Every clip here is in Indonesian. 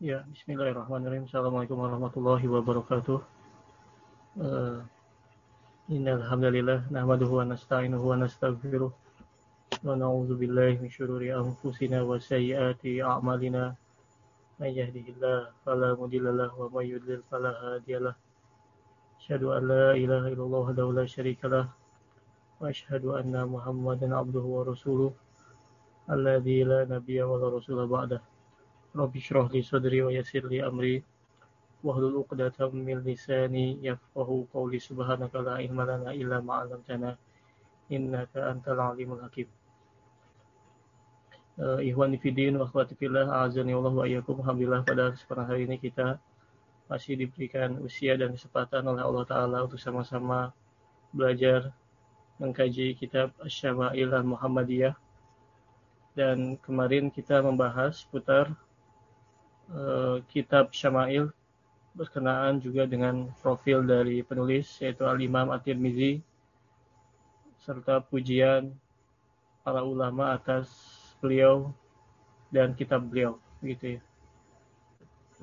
Ya, Bismillahirrahmanirrahim. Assalamualaikum warahmatullahi wabarakatuh. Uh, Innal hamdalillah nahmaduhu wa nasta'inuhu wa nastaghfiruh wa na'udzu billahi min shururi anfusina wa sayyiati a'malina. May yahdihillahu fala wa may yudlil fala hadiyalah. Asyhadu an la ilaha illallah wahdahu la syarika lah wa asyhadu anna Muhammadan abduhu wa rasuluh alladzi la nabiyya wa la rasula ba'dahu. Syrah li sadri wa yassir li amri. Wahlul 'uqdatam min lisani yafqahu qawli subhanaka la ilma lana illa ma 'allamtana innaka antal alimul hakim. Uh, Ikhwani fidin wa akhwati fillah azani Allah wa iyyakum. Alhamdulillah pada kesempatan hari ini kita masih diberikan usia dan kesempatan oleh Allah taala untuk sama-sama belajar mengkaji kitab Asy-Syama'il Al-Muhammadiyah dan kemarin kita membahas putar Eh, kitab Syama'il berkenaan juga dengan profil dari penulis yaitu Al-Imam At-Tirmizi serta pujian para ulama atas beliau dan kitab beliau gitu ya.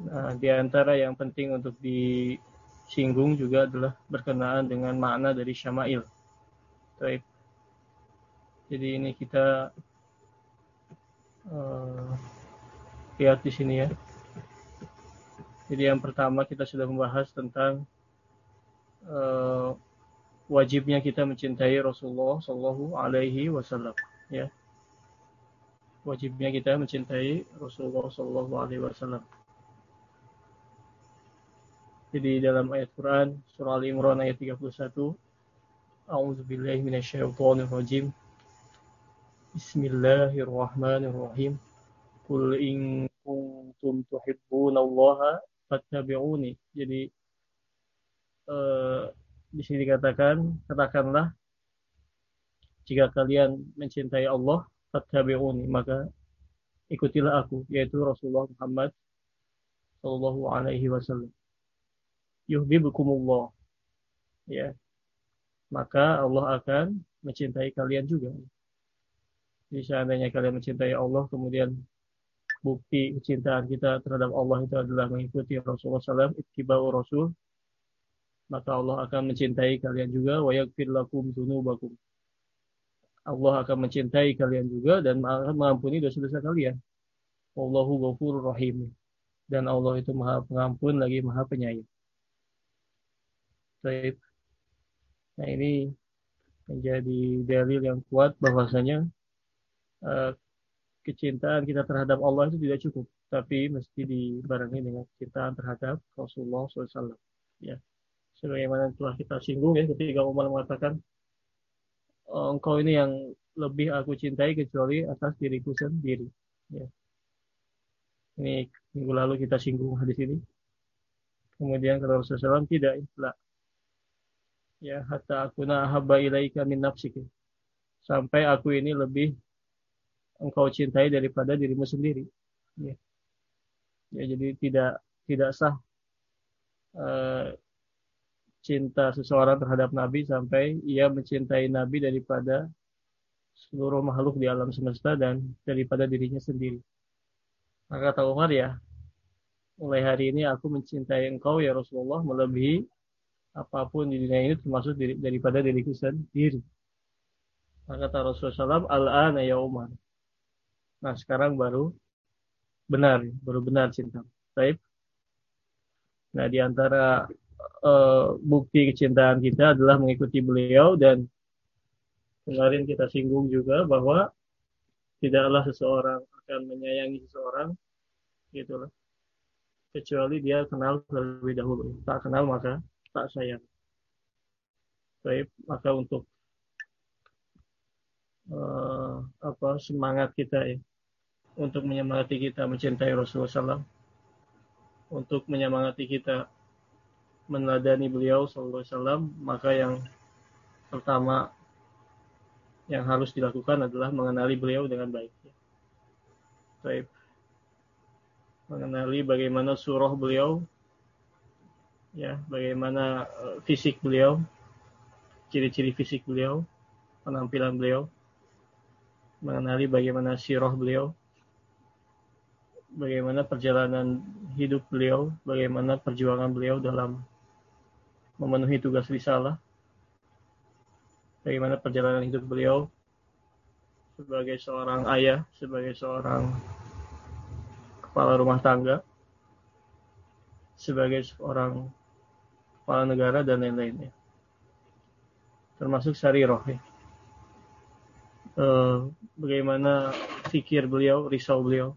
Nah, di antara yang penting untuk disinggung juga adalah berkenaan dengan makna dari Syama'il. Baik. Jadi ini kita uh, lihat di sini ya. Jadi yang pertama kita sudah membahas tentang uh, wajibnya kita mencintai Rasulullah Shallallahu Alaihi Wasallam. Ya, wajibnya kita mencintai Rasulullah Shallallahu Alaihi Wasallam. Jadi dalam ayat Quran surah Al Imran ayat 31 A'udzubillahi minasyaitonirrajim Bismillahirrahmanirrahim Qul in kuntum tuhibbunallaha fattabi'uni. Jadi uh, di sini dikatakan katakanlah jika kalian mencintai Allah fattabi'uni maka ikutilah aku yaitu Rasulullah Muhammad sallallahu alaihi wasallam. Yuhibbukumullah. Ya. Maka Allah akan mencintai kalian juga. Jadi seandainya kalian mencintai Allah kemudian bukti kecintaan kita terhadap Allah itu adalah mengikuti Rasulullah SAW, ittiba'u Rasul, maka Allah akan mencintai kalian juga, wa yakfir lakum dunubakum. Allah akan mencintai kalian juga dan akan mengampuni dosa-dosa kalian. Allahu ghafurur rahim. Dan Allah itu maha pengampun lagi maha penyayang. Baik. Nah ini menjadi dalil yang kuat bahwasanya uh, kecintaan kita terhadap Allah itu tidak cukup, tapi mesti dibarengi dengan kecintaan terhadap Rasulullah SAW. Ya, sebagaimana telah kita singgung ya ketika Umar mengatakan oh, engkau ini yang lebih aku cintai kecuali atas diriku sendiri. Ya. Ini minggu lalu kita singgung hadis ini. Kemudian kata Rasulullah SAW tidak ikhlas. Ya, hatta aku habba ilaika min nafsiki. Sampai aku ini lebih engkau cintai daripada dirimu sendiri. Ya, ya jadi tidak tidak sah uh, cinta seseorang terhadap Nabi sampai ia mencintai Nabi daripada seluruh makhluk di alam semesta dan daripada dirinya sendiri. Maka kata Umar ya, mulai hari ini aku mencintai engkau ya Rasulullah melebihi apa pun di dunia ini termasuk diri, daripada diriku sendiri. Maka kata Rasulullah SAW, Al-ana ya Umar. Nah sekarang baru benar, baru benar cinta. Baik. Nah di antara uh, bukti kecintaan kita adalah mengikuti beliau dan kemarin kita singgung juga bahwa tidaklah seseorang akan menyayangi seseorang gitulah kecuali dia kenal terlebih dahulu tak kenal maka tak sayang baik maka untuk uh, apa semangat kita ya untuk menyemangati kita mencintai Rasulullah SAW, untuk menyemangati kita meneladani beliau SAW, maka yang pertama yang harus dilakukan adalah mengenali beliau dengan baik. Baik. Mengenali bagaimana surah beliau, ya, bagaimana eh, fisik beliau, ciri-ciri fisik beliau, penampilan beliau, mengenali bagaimana sirah beliau, bagaimana perjalanan hidup beliau, bagaimana perjuangan beliau dalam memenuhi tugas risalah, bagaimana perjalanan hidup beliau sebagai seorang ayah, sebagai seorang kepala rumah tangga, sebagai seorang kepala negara dan lain-lainnya. Termasuk Sariroh ya. Uh, bagaimana pikir beliau, risau beliau,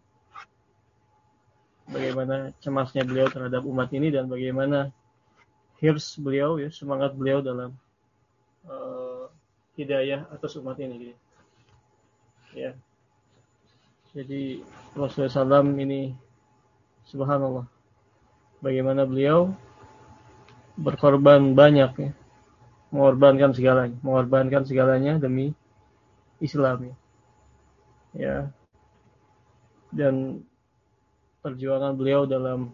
bagaimana cemasnya beliau terhadap umat ini dan bagaimana hirs beliau ya semangat beliau dalam uh, hidayah atas umat ini gitu. ya. Jadi Rasulullah SAW ini subhanallah bagaimana beliau berkorban banyak ya. Mengorbankan segalanya mengorbankan segalanya demi Islam ya, ya. dan perjuangan beliau dalam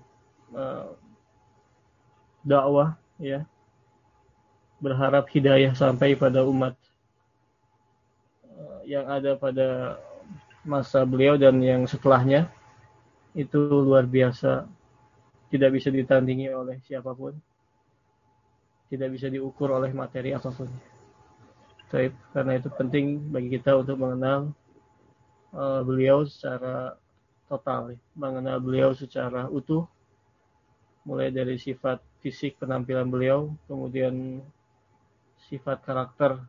uh, dakwah ya. Berharap hidayah sampai pada umat uh, yang ada pada masa beliau dan yang setelahnya. Itu luar biasa. Tidak bisa ditandingi oleh siapa pun. Tidak bisa diukur oleh materi apa pun Taib, karena itu penting bagi kita untuk mengenal uh, beliau secara total ya. mengenal beliau secara utuh mulai dari sifat fisik penampilan beliau kemudian sifat karakter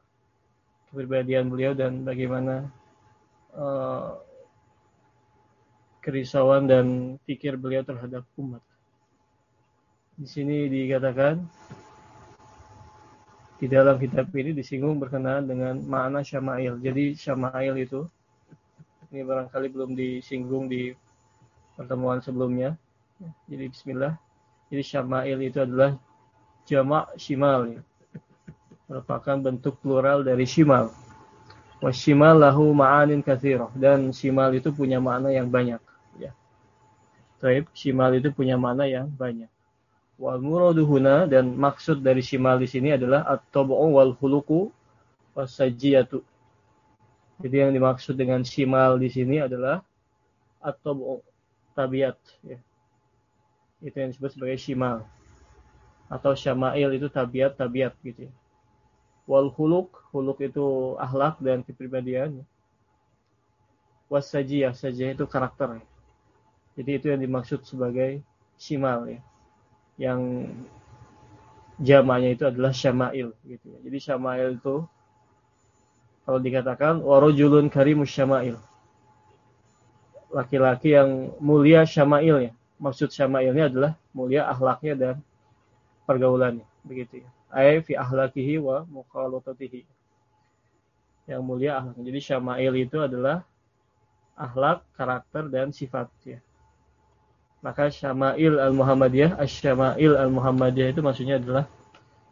kepribadian beliau dan bagaimana uh, kerisauan dan pikir beliau terhadap umat di sini dikatakan di dalam kitab ini disinggung berkenaan dengan makna syama'il jadi syama'il itu ini barangkali belum disinggung di pertemuan sebelumnya. Jadi bismillah. Jadi syama'il itu adalah jamak shimal. Merupakan bentuk plural dari shimal. Washimal lahu ma'anin kathirah. Dan shimal itu punya makna yang banyak. Ya. Taib, shimal itu punya makna yang banyak. Wal muraduhuna dan maksud dari shimal di sini adalah at-tabu'u wal huluku wasajiyatu jadi yang dimaksud dengan shimal di sini adalah atau tabiat. Ya. Itu yang disebut sebagai shimal. Atau syama'il itu tabiat-tabiat gitu ya. Wal huluk, huluk itu ahlak dan kepribadian. Wasajiyah, sajiyah itu karakter. Jadi itu yang dimaksud sebagai shimal ya. Yang jamanya itu adalah syama'il gitu ya. Jadi syama'il itu kalau dikatakan warojulun karimus syama'il. Laki-laki yang mulia syama'ilnya. Maksud syama'ilnya adalah mulia akhlaknya dan pergaulannya. Begitu ya. Ay fi ahlakihi wa mukhalatatihi. Yang mulia akhlaknya. Jadi syama'il itu adalah akhlak, karakter, dan sifat. Maka syama'il al-Muhammadiyah, asyama'il al-Muhammadiyah itu maksudnya adalah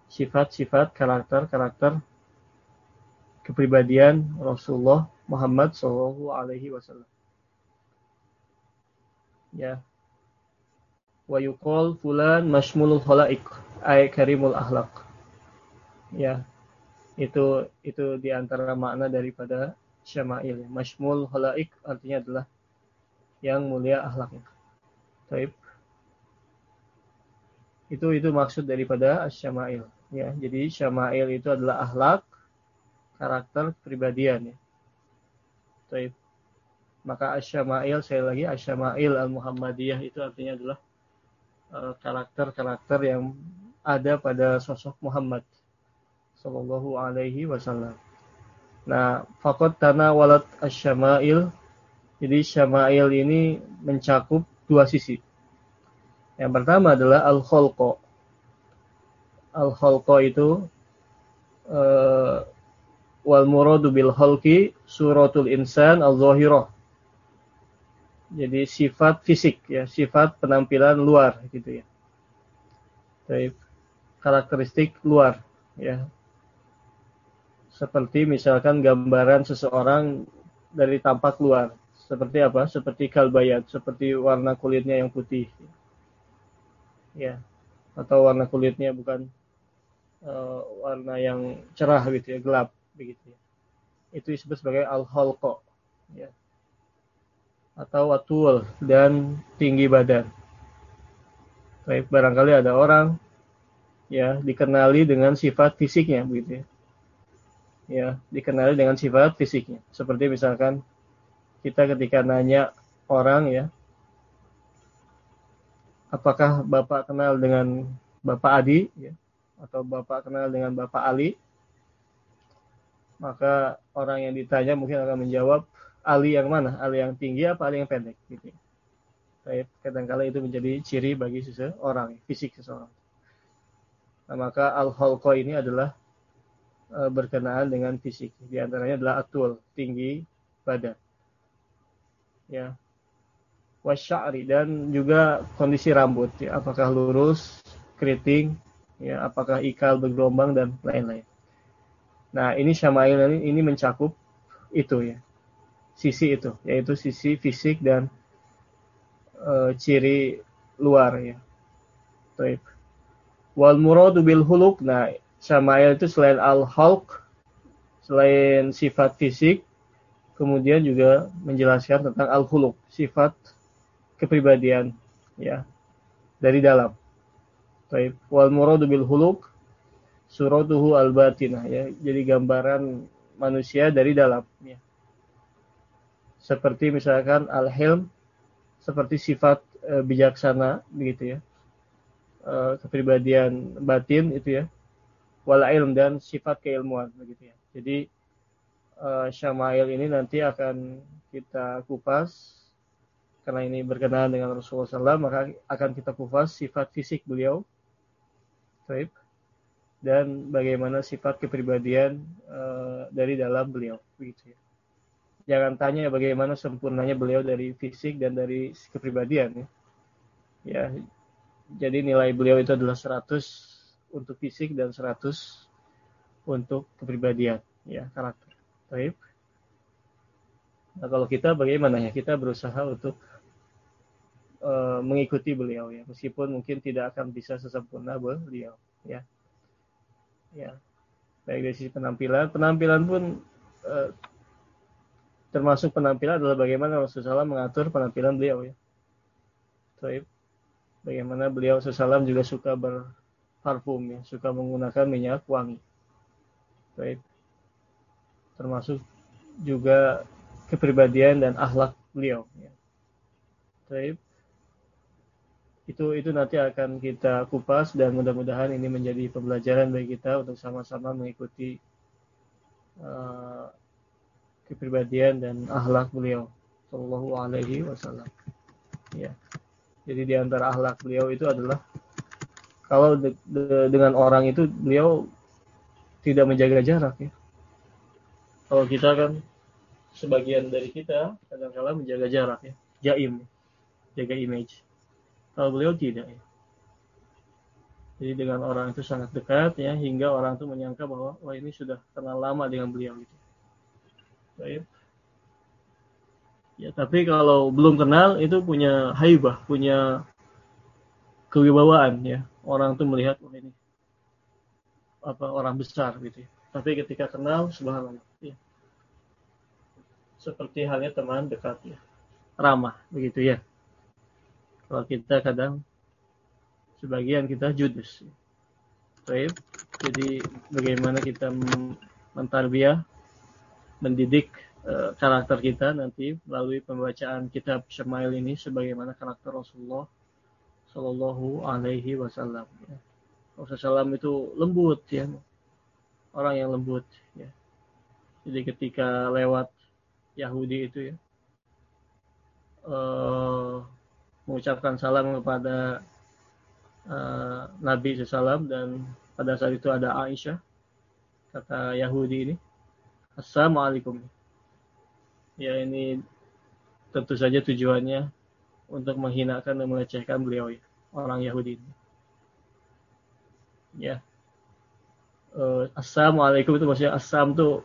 sifat-sifat, karakter-karakter kepribadian Rasulullah Muhammad Shallallahu Alaihi Wasallam. Ya. Wa yuqal fulan mashmulul khalaik ay karimul akhlak. Ya. Itu itu di antara makna daripada syama'il. Mashmul khalaik artinya adalah yang mulia akhlaknya. Taib. Itu itu maksud daripada syama'il. Ya, jadi syama'il itu adalah akhlak karakter kepribadian ya. Taib. Maka asyama'il saya lagi asyama'il al-Muhammadiyah itu artinya adalah eh, karakter-karakter yang ada pada sosok Muhammad sallallahu alaihi wasallam. Nah, fakot tanah walat asyama'il jadi syama'il ini mencakup dua sisi. Yang pertama adalah al-kholqo. Al-kholqo itu uh, wal muradu bil khalqi suratul insan al-zahirah. Jadi sifat fisik ya, sifat penampilan luar gitu ya. Jadi karakteristik luar ya. Seperti misalkan gambaran seseorang dari tampak luar. Seperti apa? Seperti kalbayat, seperti warna kulitnya yang putih. Ya. Atau warna kulitnya bukan uh, warna yang cerah gitu ya, gelap begitu ya. Itu disebut sebagai al-khalqa ya. atau atul dan tinggi badan. Baik, barangkali ada orang ya dikenali dengan sifat fisiknya begitu ya. Ya, dikenali dengan sifat fisiknya. Seperti misalkan kita ketika nanya orang ya, apakah Bapak kenal dengan Bapak Adi ya, atau Bapak kenal dengan Bapak Ali? Maka orang yang ditanya mungkin akan menjawab Ali yang mana? Ali yang tinggi apa Ali yang pendek gitu. Kadang-kala itu menjadi ciri bagi seseorang, fisik seseorang. Nah, maka al-khalqa ini adalah e, berkenaan dengan fisik. Di antaranya adalah atul, tinggi badan. Ya. Wasya'ri dan juga kondisi rambut, ya. apakah lurus, keriting, ya, apakah ikal bergelombang dan lain-lain. Nah, ini syama'il ini, ini mencakup itu ya. Sisi itu, yaitu sisi fisik dan uh, ciri luar ya. Taib. Wal muradu bil huluk. Nah, Syama'il itu selain al-hulk, selain sifat fisik, kemudian juga menjelaskan tentang al-huluk, sifat kepribadian ya dari dalam. Taib. Wal muradu bil huluk suratuhu al batinah ya. Jadi gambaran manusia dari dalam ya. Seperti misalkan al-hilm seperti sifat e, bijaksana begitu ya e, kepribadian batin itu ya wal ilm dan sifat keilmuan begitu ya jadi e, syamail ini nanti akan kita kupas karena ini berkenaan dengan Rasulullah SAW maka akan kita kupas sifat fisik beliau Taib. dan bagaimana sifat kepribadian e, dari dalam beliau begitu ya jangan tanya bagaimana sempurnanya beliau dari fisik dan dari kepribadian ya. Ya, jadi nilai beliau itu adalah 100 untuk fisik dan 100 untuk kepribadian ya, karakter. Baik. Nah, kalau kita bagaimana ya? Kita berusaha untuk uh, mengikuti beliau ya, meskipun mungkin tidak akan bisa sesempurna beliau ya. Ya. Baik dari sisi penampilan, penampilan pun uh, termasuk penampilan adalah bagaimana Rasulullah SAW mengatur penampilan beliau ya. Taib. Bagaimana beliau SAW juga suka berparfum ya, suka menggunakan minyak wangi. Taib. Termasuk juga kepribadian dan akhlak beliau ya. Taib. Itu itu nanti akan kita kupas dan mudah-mudahan ini menjadi pembelajaran bagi kita untuk sama-sama mengikuti uh, kepribadian dan akhlak beliau Shallallahu Alaihi Wasallam. Ya. Jadi di antara akhlak beliau itu adalah kalau de de dengan orang itu beliau tidak menjaga jarak ya. Kalau kita kan sebagian dari kita kadang-kala menjaga jarak ya, jaim, jaga image. Kalau beliau tidak ya. Jadi dengan orang itu sangat dekat ya hingga orang itu menyangka bahwa wah ini sudah kenal lama dengan beliau gitu. Baik. Ya, tapi kalau belum kenal itu punya haibah, punya kewibawaan ya. Orang tuh melihat oh ini apa orang besar gitu ya. Tapi ketika kenal subhanallah ya. Seperti halnya teman dekat ya. Ramah begitu ya. Kalau kita kadang sebagian kita judes. Baik. Jadi bagaimana kita mentarbiah mendidik uh, karakter kita nanti melalui pembacaan kitab Syamail ini sebagaimana karakter Rasulullah Shallallahu Alaihi Wasallam. Ya. Rasulullah itu lembut ya, orang yang lembut ya. Jadi ketika lewat Yahudi itu ya, uh, mengucapkan salam kepada uh, Nabi SAW dan pada saat itu ada Aisyah kata Yahudi ini Assalamualaikum. Ya ini tentu saja tujuannya untuk menghinakan dan melecehkan beliau ya, orang Yahudi ini. Ya. Uh, Assalamualaikum itu maksudnya assam tuh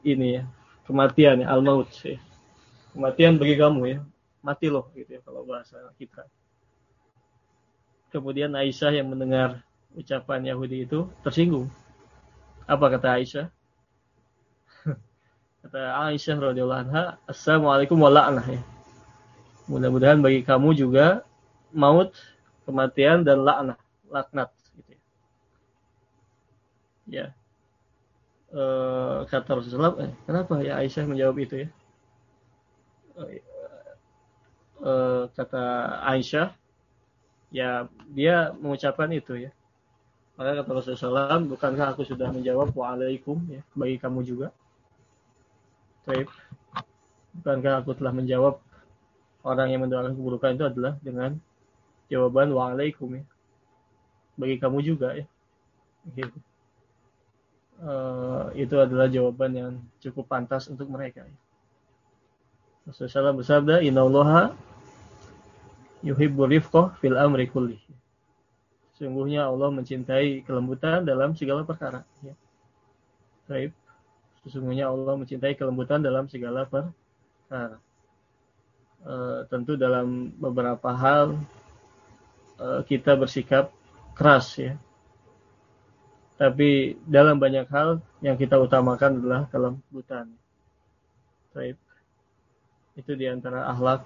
ini ya, kematian ya, al-maut ya. Kematian bagi kamu ya. Mati loh gitu ya kalau bahasa kita. Kemudian Aisyah yang mendengar ucapan Yahudi itu tersinggung. Apa kata Aisyah? Kata Aisyah radhiyallahu anha, "Assalamualaikum wa la'nah." Ya. Mudah-mudahan bagi kamu juga maut, kematian dan laknat, laknat ya. E, kata Rasulullah, eh, kenapa ya Aisyah menjawab itu ya? E, kata Aisyah, ya dia mengucapkan itu ya. Maka kata Rasulullah, bukankah aku sudah menjawab waalaikum ya bagi kamu juga? Baik. Bukankah aku telah menjawab orang yang mendoakan keburukan itu adalah dengan jawaban waalaikum ya. Bagi kamu juga ya. Gitu. Uh, itu adalah jawaban yang cukup pantas untuk mereka. Rasulullah bersabda, Inna Allah yuhibbu rifqah fil amri kulli. Sungguhnya Allah mencintai kelembutan dalam segala perkara. Ya. Baik. Sesungguhnya Allah mencintai kelembutan dalam segala perkara. E, tentu dalam beberapa hal e, kita bersikap keras ya. Tapi dalam banyak hal yang kita utamakan adalah kelembutan. Baik. Itu di antara akhlak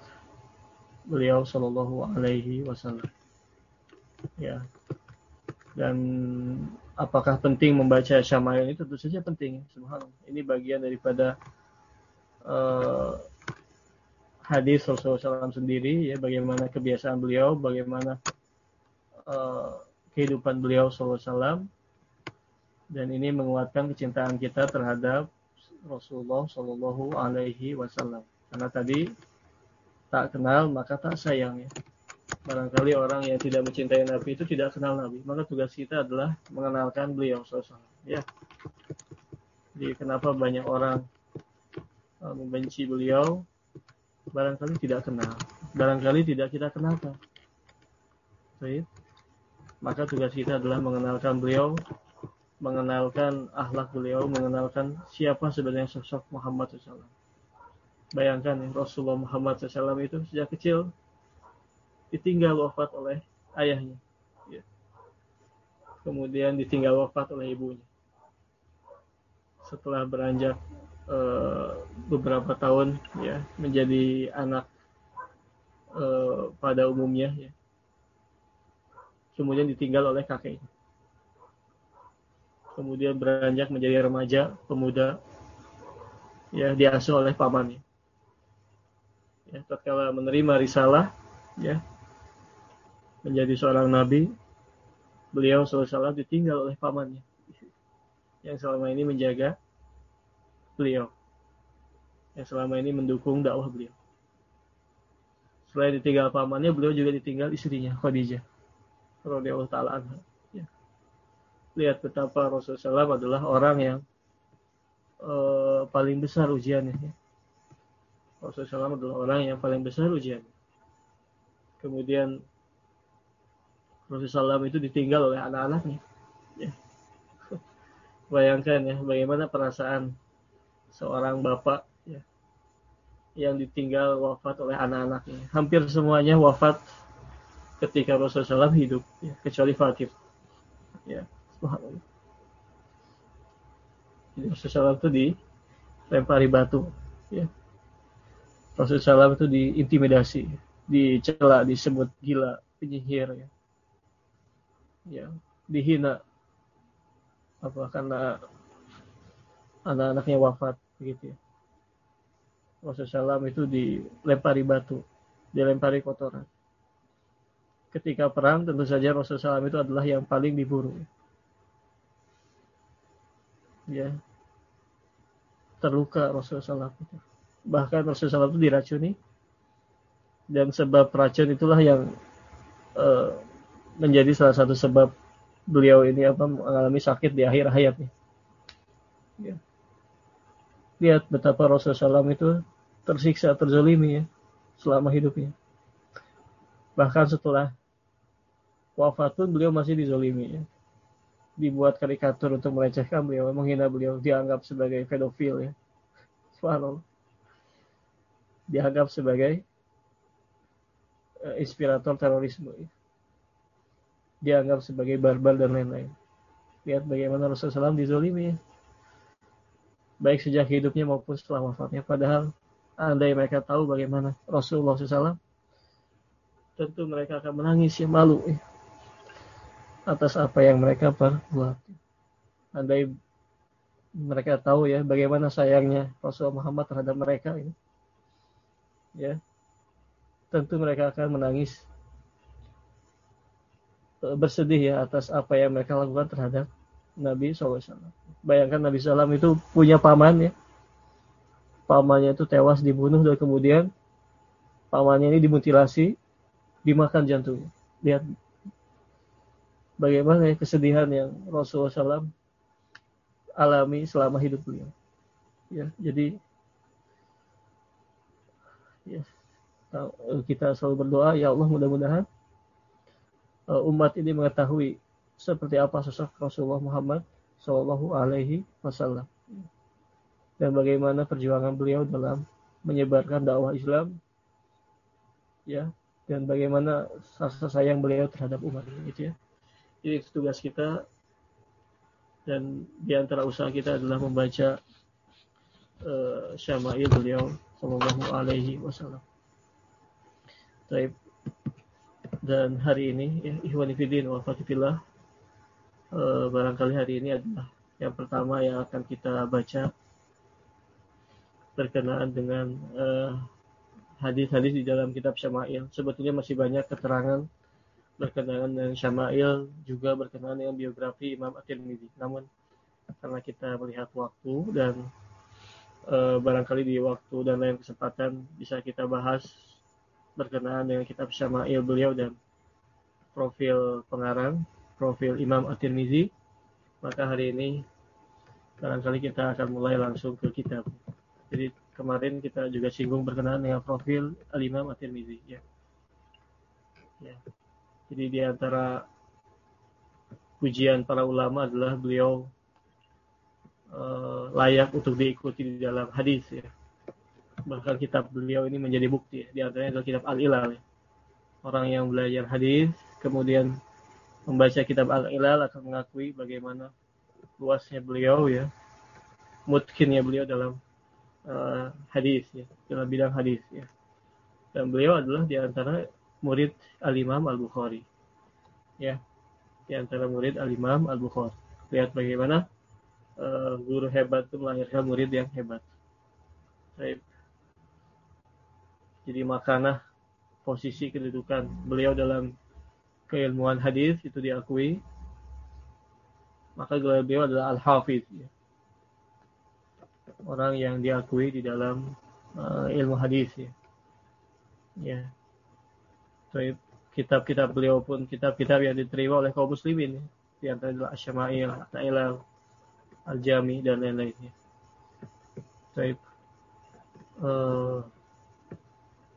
beliau Shallallahu Alaihi Wasallam. Ya. Dan apakah penting membaca syama'il ini tentu saja penting subhanallah ini bagian daripada uh, hadis Rasulullah SAW sendiri ya bagaimana kebiasaan beliau bagaimana uh, kehidupan beliau SAW dan ini menguatkan kecintaan kita terhadap Rasulullah Shallallahu Alaihi Wasallam karena tadi tak kenal maka tak sayang ya barangkali orang yang tidak mencintai Nabi itu tidak kenal Nabi. Maka tugas kita adalah mengenalkan beliau sosok. Ya. Jadi kenapa banyak orang uh, membenci beliau? Barangkali tidak kenal. Barangkali tidak kita kenalkan. Baik. Maka tugas kita adalah mengenalkan beliau, mengenalkan akhlak beliau, mengenalkan siapa sebenarnya sosok Muhammad SAW. Bayangkan ya, Rasulullah Muhammad SAW itu sejak kecil ditinggal wafat oleh ayahnya. Ya. Kemudian ditinggal wafat oleh ibunya. Setelah beranjak e, beberapa tahun ya menjadi anak e, pada umumnya ya. Kemudian ditinggal oleh kakeknya. Kemudian beranjak menjadi remaja, pemuda ya diasuh oleh pamannya. Ya, tatkala menerima risalah ya menjadi seorang nabi, beliau SAW ditinggal oleh pamannya yang selama ini menjaga beliau, yang selama ini mendukung dakwah beliau. Selain ditinggal pamannya, beliau juga ditinggal istrinya Khadijah, radhiyallahu taala anha. Lihat betapa Rasulullah SAW adalah orang yang uh, paling besar ujiannya. Ya. Rasulullah SAW adalah orang yang paling besar ujiannya. Kemudian Rasulullah SAW itu ditinggal oleh anak-anaknya. Ya. Bayangkan ya, bagaimana perasaan seorang bapak ya, yang ditinggal wafat oleh anak-anaknya. Hampir semuanya wafat ketika Rasulullah SAW hidup, ya, kecuali Fatim. Ya, Jadi Rasulullah SAW itu dilempari batu. Ya. Rasulullah SAW itu diintimidasi, dicela, disebut gila, penyihir. Ya ya dihina apa karena anak-anaknya wafat begitu ya. Rasulullah SAW itu dilempari batu, dilempari kotoran. Ketika perang tentu saja Rasulullah SAW itu adalah yang paling diburu. Ya. Terluka Rasulullah SAW. Bahkan Rasulullah itu diracuni dan sebab racun itulah yang uh, menjadi salah satu sebab beliau ini apa mengalami sakit di akhir hayatnya. Ya. Lihat betapa Rasulullah itu tersiksa, terzolimi ya selama hidupnya. Bahkan setelah wafat pun beliau masih dizolimi ya. Dibuat karikatur untuk melecehkan beliau, menghina beliau, dianggap sebagai pedofil ya. Subhanallah. Dianggap sebagai uh, inspirator terorisme. Ya dianggap sebagai barbar dan lain-lain. Lihat bagaimana Rasulullah SAW dizolimi ya. Baik sejak hidupnya maupun setelah wafatnya. Padahal andai mereka tahu bagaimana Rasulullah SAW tentu mereka akan menangis ya malu ya, atas apa yang mereka perbuat. Andai mereka tahu ya bagaimana sayangnya Rasulullah Muhammad terhadap mereka ini, ya tentu mereka akan menangis e, bersedih ya atas apa yang mereka lakukan terhadap Nabi SAW. Bayangkan Nabi SAW itu punya paman ya, pamannya itu tewas dibunuh dan kemudian pamannya ini dimutilasi, dimakan jantungnya. Lihat bagaimana ya kesedihan yang Rasulullah SAW alami selama hidup beliau. Ya, jadi ya, kita selalu berdoa ya Allah mudah-mudahan uh, umat ini mengetahui seperti apa sosok Rasulullah Muhammad Shallallahu Alaihi Wasallam dan bagaimana perjuangan beliau dalam menyebarkan dakwah Islam ya dan bagaimana rasa sayang beliau terhadap umat ini gitu ya jadi tugas kita dan di antara usaha kita adalah membaca uh, syama'il beliau sallallahu alaihi wasallam. Dan hari ini ya ikhwan fillah wa fatillah uh, barangkali hari ini adalah yang pertama yang akan kita baca berkenaan dengan uh, hadis-hadis di dalam kitab Syama'il. Sebetulnya masih banyak keterangan berkenaan dengan Syama'il, juga berkenaan dengan biografi Imam At-Tirmidzi. Namun karena kita melihat waktu dan uh, barangkali di waktu dan lain kesempatan bisa kita bahas berkenaan dengan kitab Syama'il beliau dan profil pengarang, profil Imam At-Tirmidzi. Maka hari ini barangkali kita akan mulai langsung ke kitab. Jadi kemarin kita juga singgung berkenaan dengan profil Al-Imam At-Tirmidzi ya. ya. Jadi di antara pujian para ulama adalah beliau uh, layak untuk diikuti di dalam hadis ya. Bahkan kitab beliau ini menjadi bukti ya. Di antaranya adalah kitab Al-Ilal ya. Orang yang belajar hadis kemudian membaca kitab Al-Ilal akan mengakui bagaimana luasnya beliau ya. Mutkinnya beliau dalam uh, hadis ya, dalam bidang hadis ya. Dan beliau adalah di antara murid Al-Imam Al-Bukhari. Ya. Di antara murid Al-Imam Al-Bukhari. Lihat bagaimana uh, guru hebat itu melahirkan murid yang hebat. Baik. Jadi makanah posisi kedudukan beliau dalam keilmuan hadis itu diakui. Maka gelar beliau adalah Al-Hafiz. Ya orang yang diakui di dalam uh, ilmu hadis ya. Ya. Kitab-kitab beliau pun kitab-kitab yang diterima oleh kaum muslimin. Di antara adalah Asyama'il, Ta'ilal, Al-Jami dan lain-lainnya. Baik. Uh,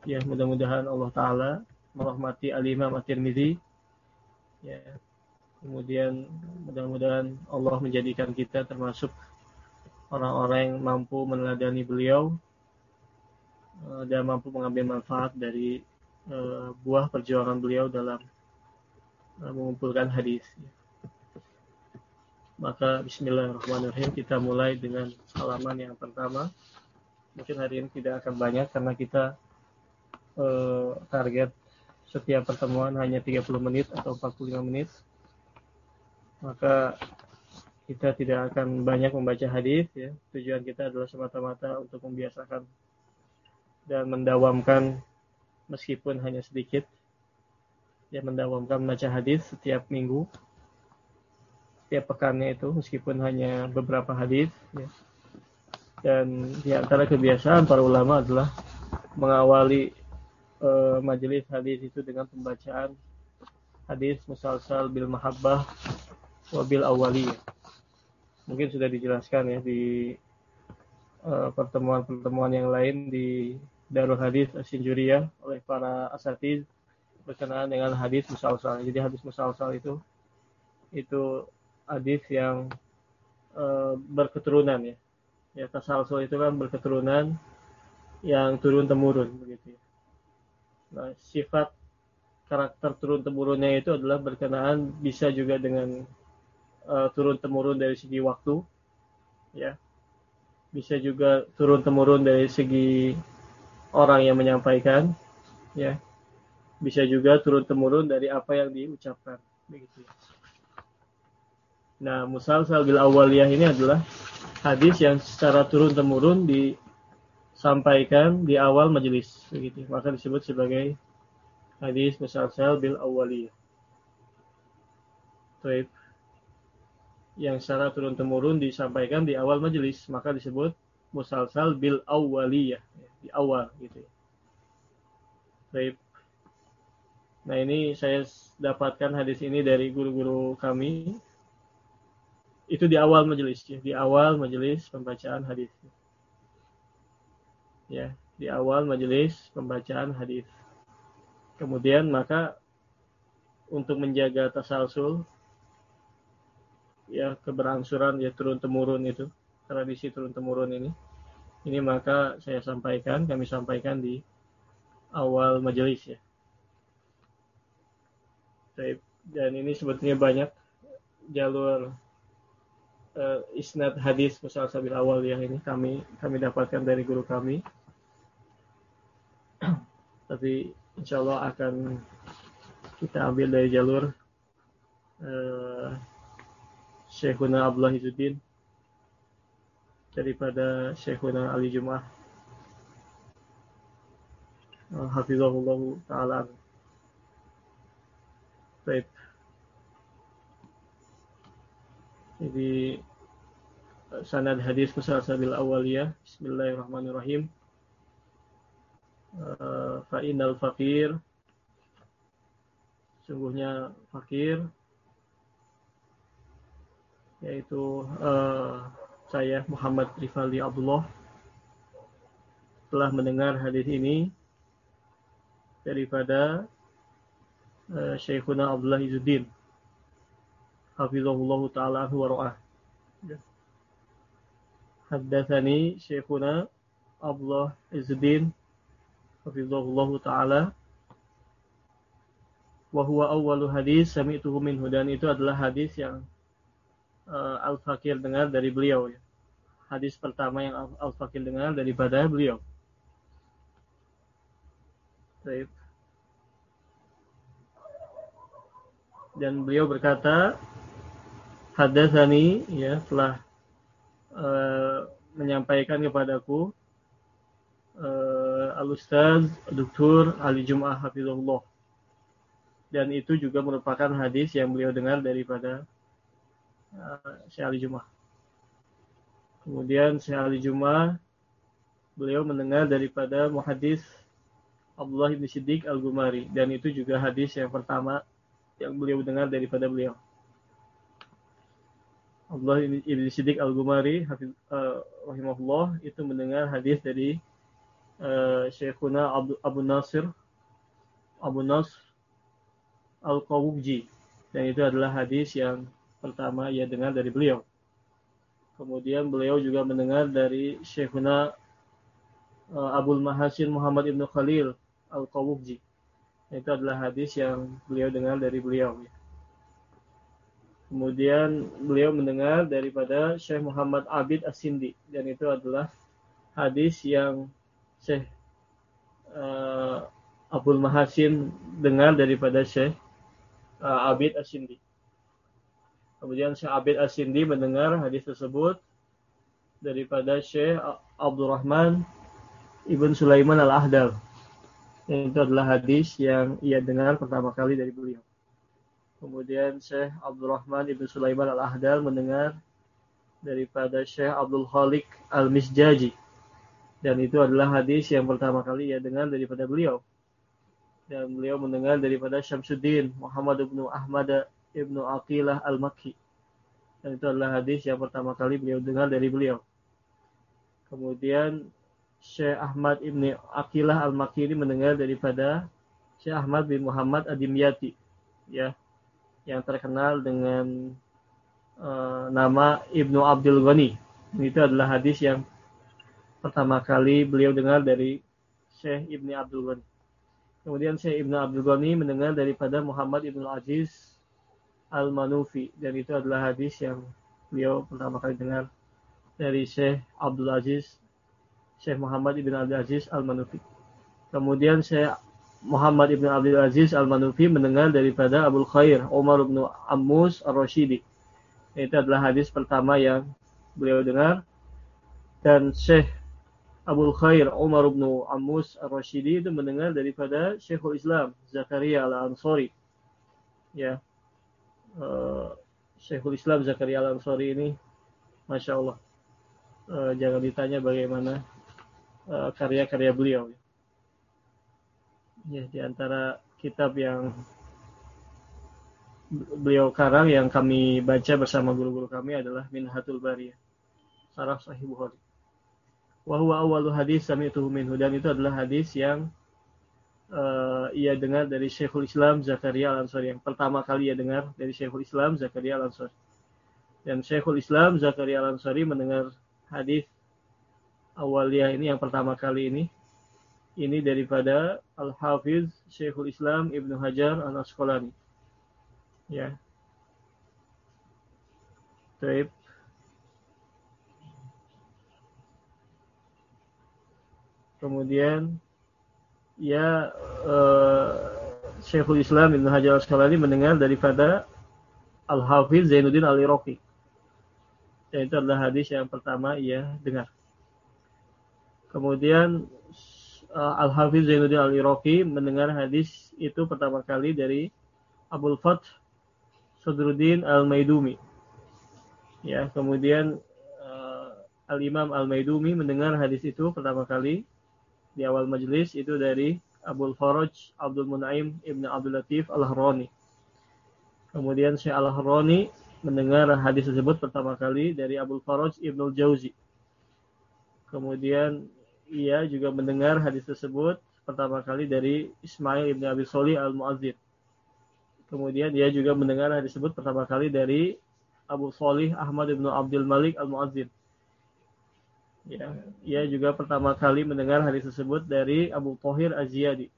ya mudah-mudahan Allah Ta'ala merahmati Al-Imam At-Tirmidzi ya kemudian mudah-mudahan Allah menjadikan kita termasuk orang-orang yang mampu meneladani beliau eh, dan mampu mengambil manfaat dari uh, buah perjuangan beliau dalam uh, mengumpulkan hadis. Maka Bismillahirrahmanirrahim kita mulai dengan halaman yang pertama. Mungkin hari ini tidak akan banyak karena kita uh, target setiap pertemuan hanya 30 menit atau 45 menit. Maka kita tidak akan banyak membaca hadis ya. Tujuan kita adalah semata-mata untuk membiasakan dan mendawamkan meskipun hanya sedikit ya mendawamkan membaca hadis setiap minggu setiap pekannya itu meskipun hanya beberapa hadis ya. Dan di antara kebiasaan para ulama adalah mengawali uh, majelis hadis itu dengan pembacaan hadis musalsal bil mahabbah wabil awaliyah mungkin sudah dijelaskan ya di eh, pertemuan-pertemuan uh, yang lain di Darul Hadis Asinjuriyah oleh para asatiz berkenaan dengan hadis musalsal. Jadi hadis musalsal itu itu hadis yang uh, berketurunan ya. Ya tasalsul itu kan berketurunan yang turun temurun begitu ya. Nah, sifat karakter turun temurunnya itu adalah berkenaan bisa juga dengan uh, turun temurun dari segi waktu ya bisa juga turun temurun dari segi orang yang menyampaikan ya. Bisa juga turun temurun dari apa yang diucapkan begitu nah musalsal bil awaliyah ini adalah hadis yang secara turun temurun disampaikan di awal majelis begitu maka disebut sebagai hadis musalsal bil awaliyah yang secara turun temurun disampaikan di awal majelis maka disebut musalsal bil awaliyah di awal gitu ya. Baik. Nah ini saya dapatkan hadis ini dari guru-guru kami. Itu di awal majelis ya, di awal majelis pembacaan hadis. Ya, di awal majelis pembacaan hadis. Kemudian maka untuk menjaga tasalsul ya keberlangsuran ya turun temurun itu tradisi turun temurun ini. Ini maka saya sampaikan kami sampaikan di awal majelis ya. Dan ini sebetulnya banyak jalur uh, isnad hadis musal sabil awal yang ini kami kami dapatkan dari guru kami. Tapi insya Allah akan kita ambil dari jalur uh, Syekhuna Abdullah Izzuddin daripada Syekhuna Ali Jum'ah uh, Hafizahullah Ta'ala Baik. Jadi sanad hadis musalsabil awaliyah. Bismillahirrahmanirrahim. Uh, fa innal fakir sungguhnya fakir yaitu uh, saya Muhammad Rifali Abdullah telah mendengar hadis ini daripada Eh, Syekhuna Abdullah Izzuddin hafizahullah taala wa ra'ah Haddatsani Syekhuna Abdullah Izzuddin hafizahullah taala wa huwa hadis sami'tuhu minhu dan itu adalah hadis yang uh, Al-Fakir dengar dari beliau ya. Hadis pertama yang Al-Fakir dengar daripada beliau. Baik. dan beliau berkata hadatsani ya telah uh, menyampaikan kepadaku uh, al-ustaz Dr. Ali Jum'ah Hafizullah dan itu juga merupakan hadis yang beliau dengar daripada uh, Syekh Ali Jum'ah kemudian Syekh Ali Jum'ah beliau mendengar daripada muhadis Abdullah bin Siddiq Al-Gumari dan itu juga hadis yang pertama yang beliau dengar daripada beliau. Allah Ibn Siddiq Al-Gumari uh, rahimahullah itu mendengar hadis dari uh, Syekhuna Abu, Abu Nasir Abu Nasr Al-Qawubji dan itu adalah hadis yang pertama ia dengar dari beliau. Kemudian beliau juga mendengar dari Syekhuna uh, Abul Mahasin Muhammad Ibn Khalil Al-Qawubji itu adalah hadis yang beliau dengar dari beliau. Kemudian beliau mendengar daripada Syekh Muhammad Abid As-Sindi dan itu adalah hadis yang Syekh uh, Abdul Mahasin dengar daripada Syekh uh, Abid As-Sindi. Kemudian Syekh Abid As-Sindi mendengar hadis tersebut daripada Syekh Abdurrahman Ibn Sulaiman Al-Ahdal itu adalah hadis yang ia dengar pertama kali dari beliau. Kemudian Syekh Abdurrahman Ibn Sulaiman Al-Ahdal mendengar daripada Syekh Abdul Khalik Al-Misjaji. Dan itu adalah hadis yang pertama kali ia dengar daripada beliau. Dan beliau mendengar daripada Syamsuddin Muhammad Ibn Ahmad Ibn Aqilah Al-Makki. Dan itu adalah hadis yang pertama kali beliau dengar dari beliau. Kemudian Syekh Ahmad Ibni Akilah Al-Makiri mendengar daripada Syekh Ahmad bin Muhammad Adimyati ya yang terkenal dengan uh, nama Ibnu Abdul Ghani. Itu adalah hadis yang pertama kali beliau dengar dari Syekh Ibni Abdul Ghani. Kemudian Syekh Ibnu Abdul Ghani mendengar daripada Muhammad Ibnu Aziz Al-Manufi dan itu adalah hadis yang beliau pertama kali dengar dari Syekh Abdul Aziz Syekh Muhammad Ibn Abdul Aziz Al-Manufi. Kemudian Syekh Muhammad ibn Abdul Aziz Al-Manufi mendengar daripada Abu Khair Umar ibn Ammus Ar-Rashidi. Itu adalah hadis pertama yang beliau dengar. Dan Syekh Abu Khair Umar ibn Ammus Ar-Rashidi itu mendengar daripada Syekhul Islam Zakaria Al-Ansari. Ya. Uh, Syekhul Islam Zakaria Al-Ansari ini Masya Allah. Uh, jangan ditanya bagaimana uh, karya-karya beliau. Ya, di antara kitab yang beliau karang yang kami baca bersama guru-guru kami adalah Minhatul Bariyah. Sarah Sahih Bukhari wa huwa awwalu hadis sami'tuhu minhu dan itu adalah hadis yang uh, ia dengar dari Syekhul Islam Zakaria Al-Ansari. Yang pertama kali ia dengar dari Syekhul Islam Zakaria Al-Ansari. Dan Syekhul Islam Zakaria Al-Ansari mendengar hadis awaliyah ini yang pertama kali ini. Ini daripada Al-Hafiz Syekhul Islam Ibnu Hajar Al-Asqalani. Ya. Taib. Kemudian ya uh, Syekhul Islam Ibn Hajar Asqalani mendengar daripada Al-Hafiz Zainuddin Al-Iraqi. Dan itu adalah hadis yang pertama ia dengar. Kemudian uh, Al-Hafiz Zainuddin Al-Iraqi mendengar hadis itu pertama kali dari Abdul Fath Sadruddin Al-Maidumi. Ya, kemudian uh, Al-Imam Al-Maidumi mendengar hadis itu pertama kali di awal majelis itu dari Abdul Faraj Abdul Munaim Ibn Abdul Latif Al-Harrani. Kemudian Syekh Al-Harrani mendengar hadis tersebut pertama kali dari Abdul Faraj Ibn Al-Jauzi. Kemudian ia juga mendengar hadis tersebut pertama kali dari Ismail Ibn Abi Soli Al-Mu'adzir. Kemudian ia juga mendengar hadis tersebut pertama kali dari Abu Salih Ahmad Ibn Abdul Malik Al-Mu'adzir. Ya, ia juga pertama kali mendengar hadis tersebut dari Abu Thohir Az-Ziyadi.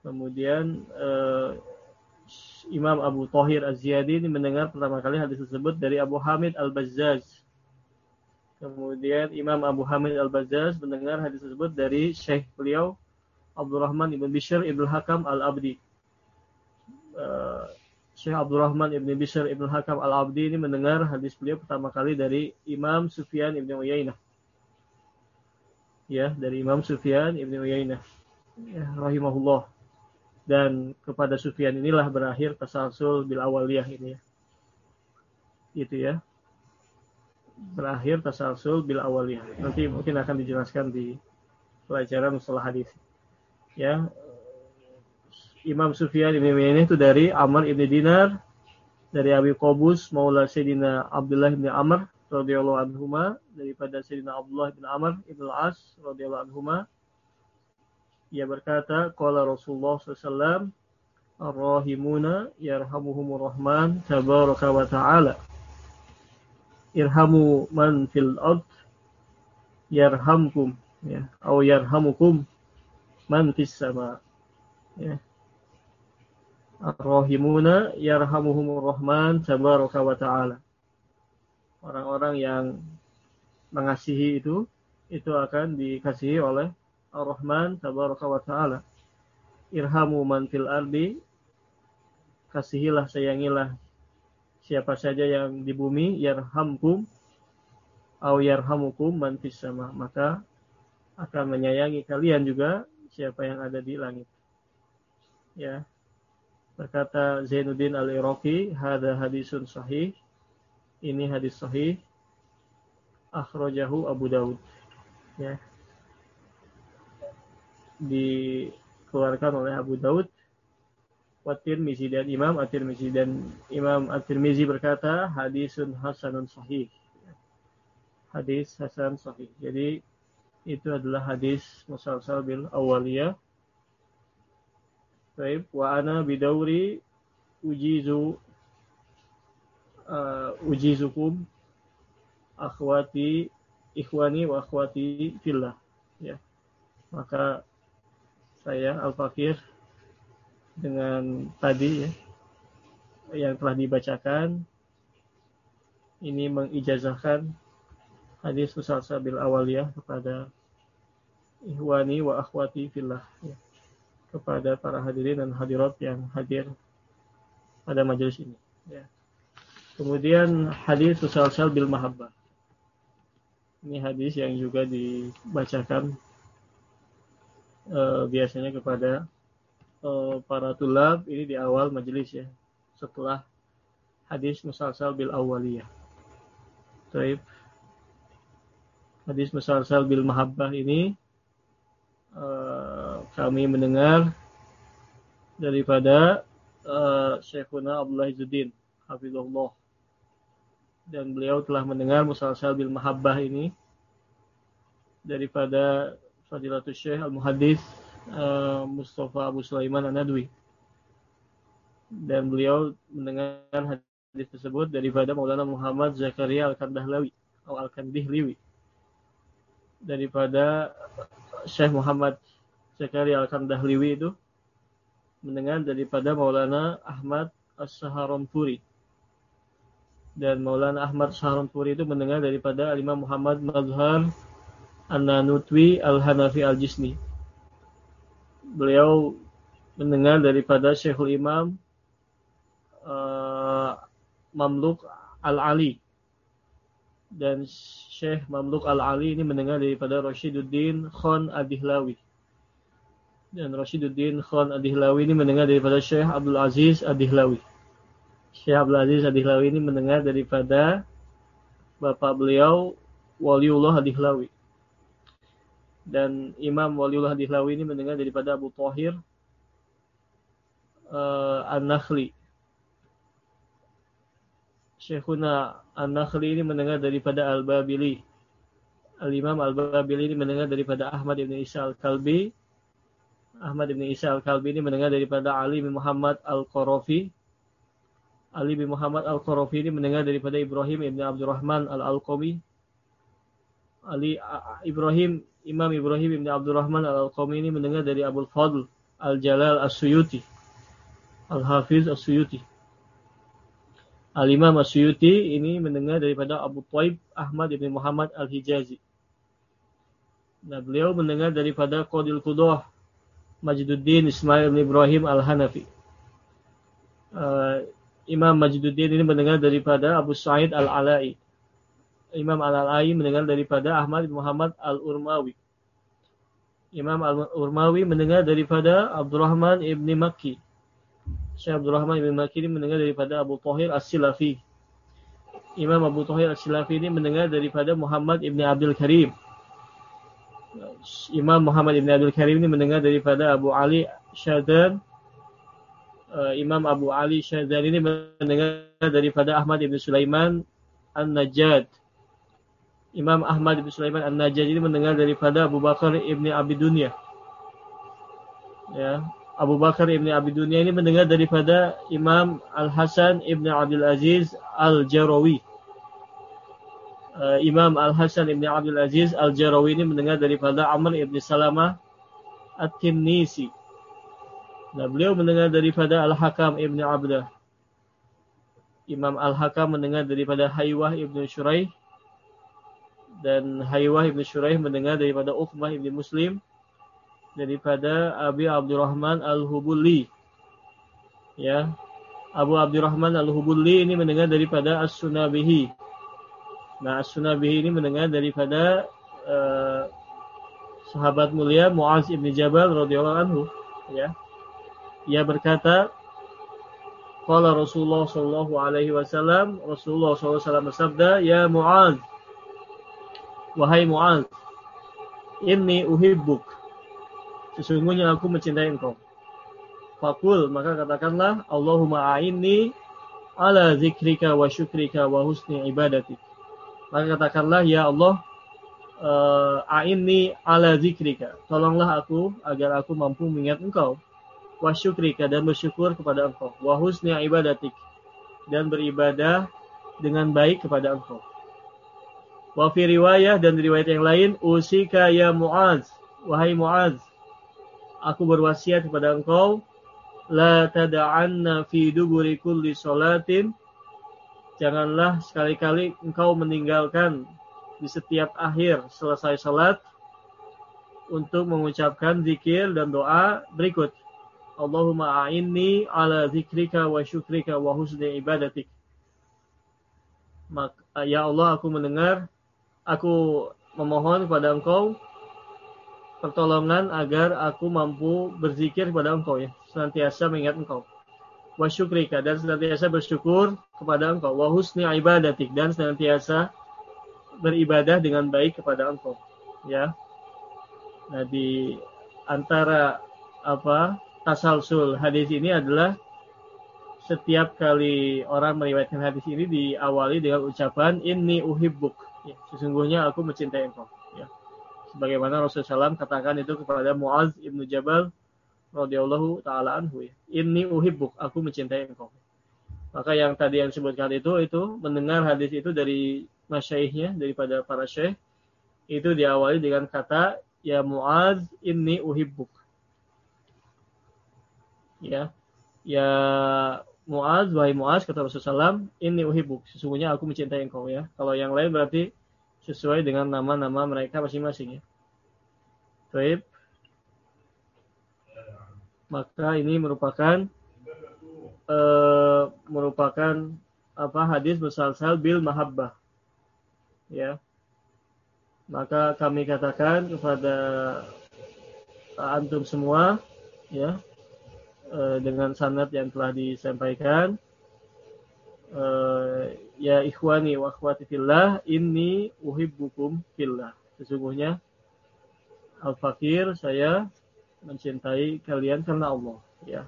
Kemudian uh, Imam Abu Thohir Az-Ziyadi ini mendengar pertama kali hadis tersebut dari Abu Hamid Al-Bazzaz. Kemudian Imam Abu Hamid Al-Bazzaz mendengar hadis tersebut dari Syekh beliau Abdurrahman Ibn Bishr Ibn Hakam Al-Abdi. Uh, Syekh Abdurrahman Ibn Bishr Ibn Hakam Al-Abdi ini mendengar hadis beliau pertama kali dari Imam Sufyan Ibn Uyainah ya dari Imam Sufyan Ibn Uyainah ya, rahimahullah. Dan kepada Sufyan inilah berakhir tasalsul bil awaliyah ini ya. Itu ya. Berakhir tasalsul bil awaliyah. Nanti mungkin akan dijelaskan di pelajaran mustalah hadis. Ya. Imam Sufyan Ibn Uyainah itu dari Amr Ibn Dinar dari Abi Qobus Maula Sayyidina Abdullah Ibn Amr radhiyallahu anhuma daripada Sayyidina Abdullah bin Amr ibn al-As radhiyallahu anhuma. Ia berkata qala Rasulullah sallallahu Ar-Rahimuna yarhamuhumur Rahman tabaraka wa ta'ala. Irhamu man fil ard yarhamkum ya atau yarhamukum man fis sama ya. Ar-Rahimuna yarhamuhumur Rahman tabaraka wa ta'ala orang-orang yang mengasihi itu itu akan dikasihi oleh Ar-Rahman tabaraka wa taala. Irhamu man fil ardi kasihilah sayangilah siapa saja yang di bumi yarhamkum au yarhamukum man fis sama maka akan menyayangi kalian juga siapa yang ada di langit. Ya. Berkata Zainuddin Al-Iraqi, "Hada hadisun sahih." Ini hadis sahih akhrajahu Abu Daud. Ya. Dikeluarkan oleh Abu Daud Watir Mizi dan Imam At-Tirmizi dan Imam At-Tirmizi berkata hadisun hasanun sahih. Hadis hasan sahih. Jadi itu adalah hadis musalsal bil awaliyah. Baik, wa ana bidauri ujizu uh, ujizukum akhwati ikhwani wa akhwati fillah ya maka saya Al Fakir dengan tadi ya yang telah dibacakan ini mengijazahkan hadis musalsal bil awaliyah kepada ikhwani wa akhwati fillah ya. kepada para hadirin dan hadirat yang hadir pada majelis ini. Ya. Kemudian hadis musalsal bil mahabbah. Ini hadis yang juga dibacakan uh, biasanya kepada uh, para tulab ini di awal majelis ya. Setelah hadis musalsal bil awaliyah. Taib. Hadis musalsal bil mahabbah ini uh, kami mendengar daripada Syekhuna Abdullah Izzuddin Hafizullah dan beliau telah mendengar musalsal bil mahabbah ini daripada Fadilatul Syekh Al-Muhaddis uh, Mustafa Abu Sulaiman An-Nadwi. Dan beliau mendengar hadis tersebut daripada Maulana Muhammad Zakaria Al-Kandahlawi atau Al-Kandihliwi daripada Syekh Muhammad Zakaria Al-Kandahliwi itu mendengar daripada Maulana Ahmad As-Saharanpuri dan Maulana Ahmad Saharanpuri itu mendengar daripada Imam Muhammad Mazhar An-Nanutwi Al-Hanafi Al-Jisni. Beliau mendengar daripada Syekhul Imam uh, Mamluk Al-Ali. Dan Syekh Mamluk Al-Ali ini mendengar daripada Rashiduddin Khan Adihlawi. Dan Rashiduddin Khan Adihlawi ini mendengar daripada Syekh Abdul Aziz Adihlawi. Syekh Abdul Aziz Adihlawi ini mendengar daripada bapak beliau Waliullah Adihlawi. Dan Imam Waliullah Adihlawi ini mendengar daripada Abu Tahir uh, An-Nakhli. Syekhuna An-Nakhli ini mendengar daripada Al-Babili. Al-Imam Al-Babili ini mendengar daripada Ahmad ibn Isa Al-Kalbi. Ahmad ibn Isa Al-Kalbi ini mendengar daripada Ali bin Muhammad Al-Qarafi. Ali bin Muhammad Al-Qarafi ini mendengar daripada Ibrahim ibn Abdurrahman Al-Alqami. Ali Ibrahim Imam Ibrahim ibn Abdurrahman Al-Alqami ini mendengar dari Abu Fadl Al-Jalal As-Suyuti. Al-Hafiz As-Suyuti. Al-Imam As-Suyuti ini mendengar daripada Abu Taib Ahmad ibn Muhammad Al-Hijazi. Nah, beliau mendengar daripada Qadil Qudah Majiduddin Ismail ibn Ibrahim Al-Hanafi. Uh, Imam Majduddin ini mendengar daripada Abu Sa'id Al-Ala'i. Imam Al-Ala'i mendengar daripada Ahmad bin Muhammad Al-Urmawi. Imam Al-Urmawi mendengar daripada Abdurrahman ibn Makki. Syekh Abdurrahman ibn Makki ini mendengar daripada Abu Tahir As-Silafi. Imam Abu Tahir As-Silafi ini mendengar daripada Muhammad ibn Abdul Karim. Imam Muhammad ibn Abdul Karim ini mendengar daripada Abu Ali Syadan uh, Imam Abu Ali Syadzali ini mendengar daripada Ahmad ibn Sulaiman An-Najjad. Imam Ahmad ibn Sulaiman An-Najjad ini mendengar daripada Abu Bakar ibn Abi Dunya. Ya, Abu Bakar ibn Abi Dunya ini mendengar daripada Imam Al-Hasan ibn Abdul Aziz Al-Jarawi. Uh, Imam Al-Hasan ibn Abdul Aziz Al-Jarawi ini mendengar daripada Amr ibn Salamah At-Tinnisi. Nah, beliau mendengar daripada Al-Hakam Ibn Abdah. Imam Al-Hakam mendengar daripada Haywah Ibn Shuraih. Dan Haywah Ibn Shuraih mendengar daripada Uqmah Ibn Muslim. Daripada Abi Abdurrahman Al-Hubuli. Ya. Abu Abdurrahman Al-Hubuli ini mendengar daripada As-Sunabihi. Nah, As-Sunabihi ini mendengar daripada uh, sahabat mulia Muaz Ibn Jabal radhiyallahu anhu. Ya ia berkata, Qala Rasulullah sallallahu alaihi wasallam, Rasulullah sallallahu alaihi bersabda, "Ya Muaz, wahai Muaz, inni uhibbuk. Sesungguhnya aku mencintai engkau." Fakul, maka katakanlah, Allahumma a'inni ala zikrika wa syukrika wa husni ibadati. Maka katakanlah, Ya Allah, uh, a'inni ala zikrika. Tolonglah aku agar aku mampu mengingat engkau wa syukrika dan bersyukur kepada engkau. Wa husni ibadatik dan beribadah dengan baik kepada engkau. Wa fi riwayah dan riwayat yang lain usika ya muaz. Wahai muaz aku berwasiat kepada engkau la tada'anna fi duburi kulli salatin. Janganlah sekali-kali engkau meninggalkan di setiap akhir selesai salat untuk mengucapkan zikir dan doa berikut Allahumma a'inni ala zikrika wa syukrika wa husni ibadatik. Maka, ya Allah aku mendengar, aku memohon kepada engkau pertolongan agar aku mampu berzikir kepada engkau ya, senantiasa mengingat engkau. Wa syukrika dan senantiasa bersyukur kepada engkau. Wa husni ibadatik dan senantiasa beribadah dengan baik kepada engkau. Ya. Nah di antara apa tasalsul hadis ini adalah setiap kali orang meriwayatkan hadis ini diawali dengan ucapan inni uhibbuk. Ya, sesungguhnya aku mencintai engkau. Ya. Sebagaimana Rasulullah SAW katakan itu kepada Muaz ibnu Jabal radhiyallahu taala anhu. Ya. Inni uhibbuk, aku mencintai engkau. Maka yang tadi yang disebutkan itu itu mendengar hadis itu dari masyaikhnya daripada para syekh itu diawali dengan kata ya Muaz inni uhibbuk ya. Ya Muaz wahai Muaz kata Rasulullah SAW ini uhibuk. Sesungguhnya aku mencintai engkau ya. Kalau yang lain berarti sesuai dengan nama-nama mereka masing-masing ya. Baik. maka ini merupakan uh, merupakan apa hadis bersal-sal bil mahabbah ya. Maka kami katakan kepada antum semua ya dengan sanad yang telah disampaikan. Uh, ya ikhwani wa akhwati fillah inni uhibbukum fillah. Sesungguhnya al fakir saya mencintai kalian karena Allah ya.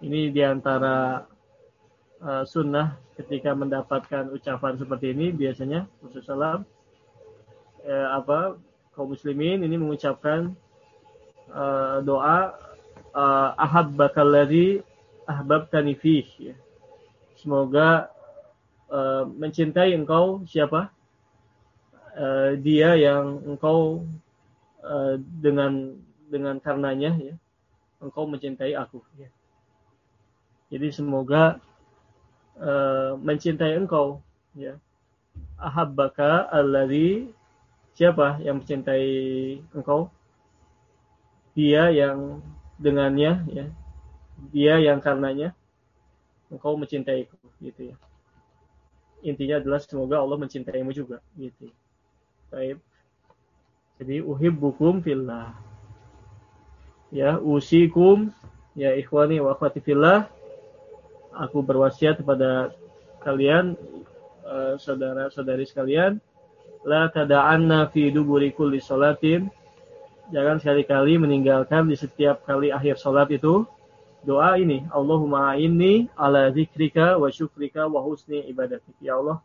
Ini di antara uh, sunnah ketika mendapatkan ucapan seperti ini biasanya Rasulullah eh, apa kaum muslimin ini mengucapkan uh, doa uh, ahabbaka alladhi ahbabtani fih ya. Semoga uh, mencintai engkau siapa? Uh, dia yang engkau uh, dengan dengan karenanya ya engkau mencintai aku ya. Jadi semoga uh, mencintai engkau ya. Ahabbaka alladhi siapa yang mencintai engkau? Dia yang dengannya ya. Dia yang karenanya engkau mencintaiku gitu ya. Intinya adalah semoga Allah mencintaimu juga gitu. Baik. Jadi uhibbukum fillah. Ya usikum ya ikhwani wa akhwati fillah. Aku berwasiat kepada kalian uh, saudara-saudari sekalian la tada'anna fi duburi kulli salatin jangan sekali-kali meninggalkan di setiap kali akhir sholat itu. Doa ini Allahumma inni ala zikrika wa syukrika wa husni ibadatik. Ya Allah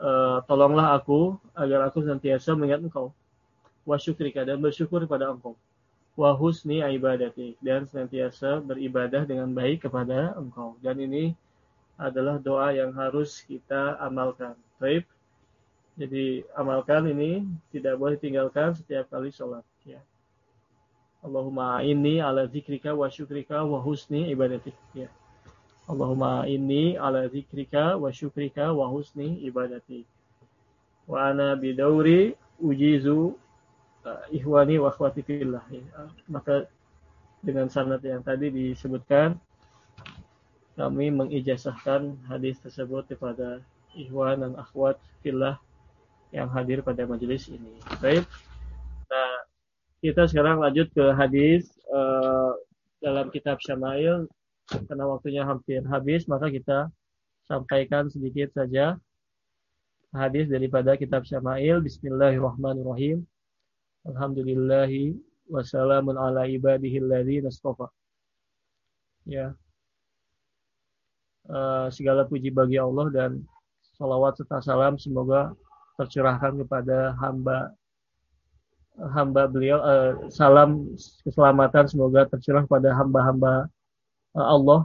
uh, tolonglah aku agar aku senantiasa mengingat engkau. Wa syukrika dan bersyukur kepada engkau. Wa husni ibadatik dan senantiasa beribadah dengan baik kepada engkau. Dan ini adalah doa yang harus kita amalkan. Baik jadi amalkan ini tidak boleh tinggalkan setiap kali sholat. Allahumma inni ala zikrika wa syukrika wa husni ibadatik ya. Allahumma inni ala zikrika wa syukrika wa husni ibadatik. Wa ana bidauri ujizu uh, ihwani wa akhwati fillah ya. Maka dengan sanad yang tadi disebutkan kami mengijazahkan hadis tersebut kepada ikhwan dan akhwat fillah yang hadir pada majelis ini. Baik. Nah, kita sekarang lanjut ke hadis uh, dalam kitab Syama'il. Karena waktunya hampir habis maka kita sampaikan sedikit saja hadis daripada kitab Syama'il. Bismillahirrahmanirrahim. Alhamdulillahi wassalamun ala ibadihi alladhi nastofa ya. Uh, segala puji bagi Allah dan salawat serta salam semoga tercurahkan kepada hamba hamba beliau uh, salam keselamatan semoga tercurah pada hamba-hamba uh, Allah.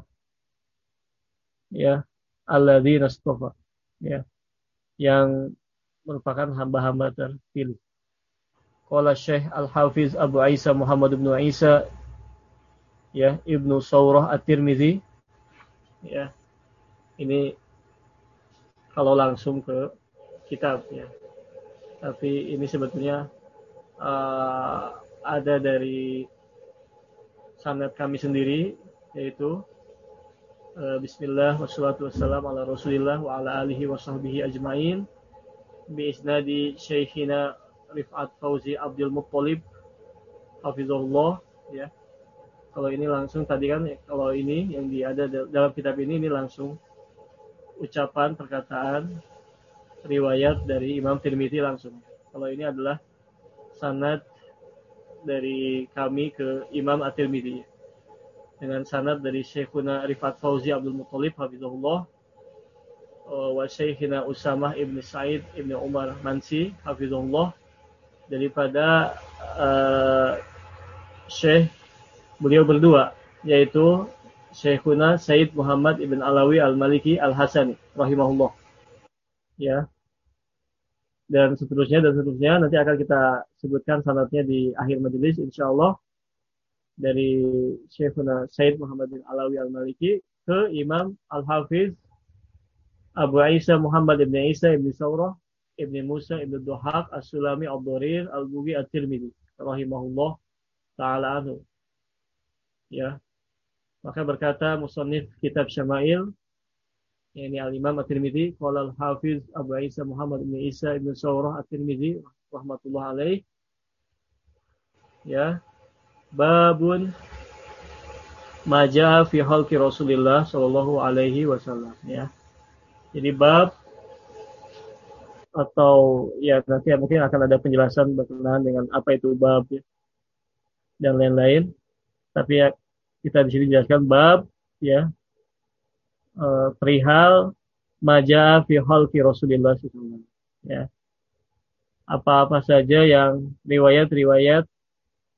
Ya alladzi nastofa ya yang merupakan hamba-hamba terpilih. Qala Syekh Al-Hafiz Abu Isa Muhammad bin Isa ya Ibnu Saurah At-Tirmizi ya ini kalau langsung ke kitab ya. Tapi ini sebetulnya uh, ada dari sanad kami sendiri yaitu uh, Bismillah wassalatu wassalam ala Rasulillah wa ala alihi wa sahbihi ajmain bi isnadi Syekhina Rifat Fauzi Abdul Muttalib Hafizullah ya. Kalau ini langsung tadi kan kalau ini yang di ada dalam kitab ini ini langsung ucapan perkataan riwayat dari Imam Tirmidzi langsung. Kalau ini adalah sanad dari kami ke Imam At-Tirmidzi dengan sanad dari Syekhuna Rifat Fauzi Abdul Muttalib hafizahullah uh, wa Syekhina Usamah Ibn Said Ibn Umar Mansi hafizahullah. Daripada uh, Syekh beliau berdua yaitu Syekhuna Said Muhammad Ibn Alawi Al-Maliki Al-Hasani rahimahullah. Ya dan seterusnya dan seterusnya. Nanti akan kita sebutkan sanatnya di akhir majelis insyaallah dari Syekhuna Said Muhammad bin Alawi Al-Maliki ke Imam Al-Hafiz Abu Isa Muhammad ibn Isa ibn Saurah ibn Musa ibn Duhaq As-Sulami Al-Durir Al-Bugi At-Tirmidhi rahimahullah ta'ala anhu. Ya. Maka berkata musannif kitab Syama'il yakni Al-Imam At-Tirmidzi qala Al-Hafiz Abu Isa Muhammad bin Isa bin Sawrah At-Tirmidzi rahmatullah alaih. Ya. Babun majah fi halki Rasulullah sallallahu alaihi wasallam ya. Jadi bab atau ya nanti ya, mungkin akan ada penjelasan berkenaan dengan apa itu bab ya, dan lain-lain. Tapi ya kita di sini jelaskan bab ya uh, perihal maja fi halki Rasulullah SAW. Ya. Apa-apa saja yang riwayat-riwayat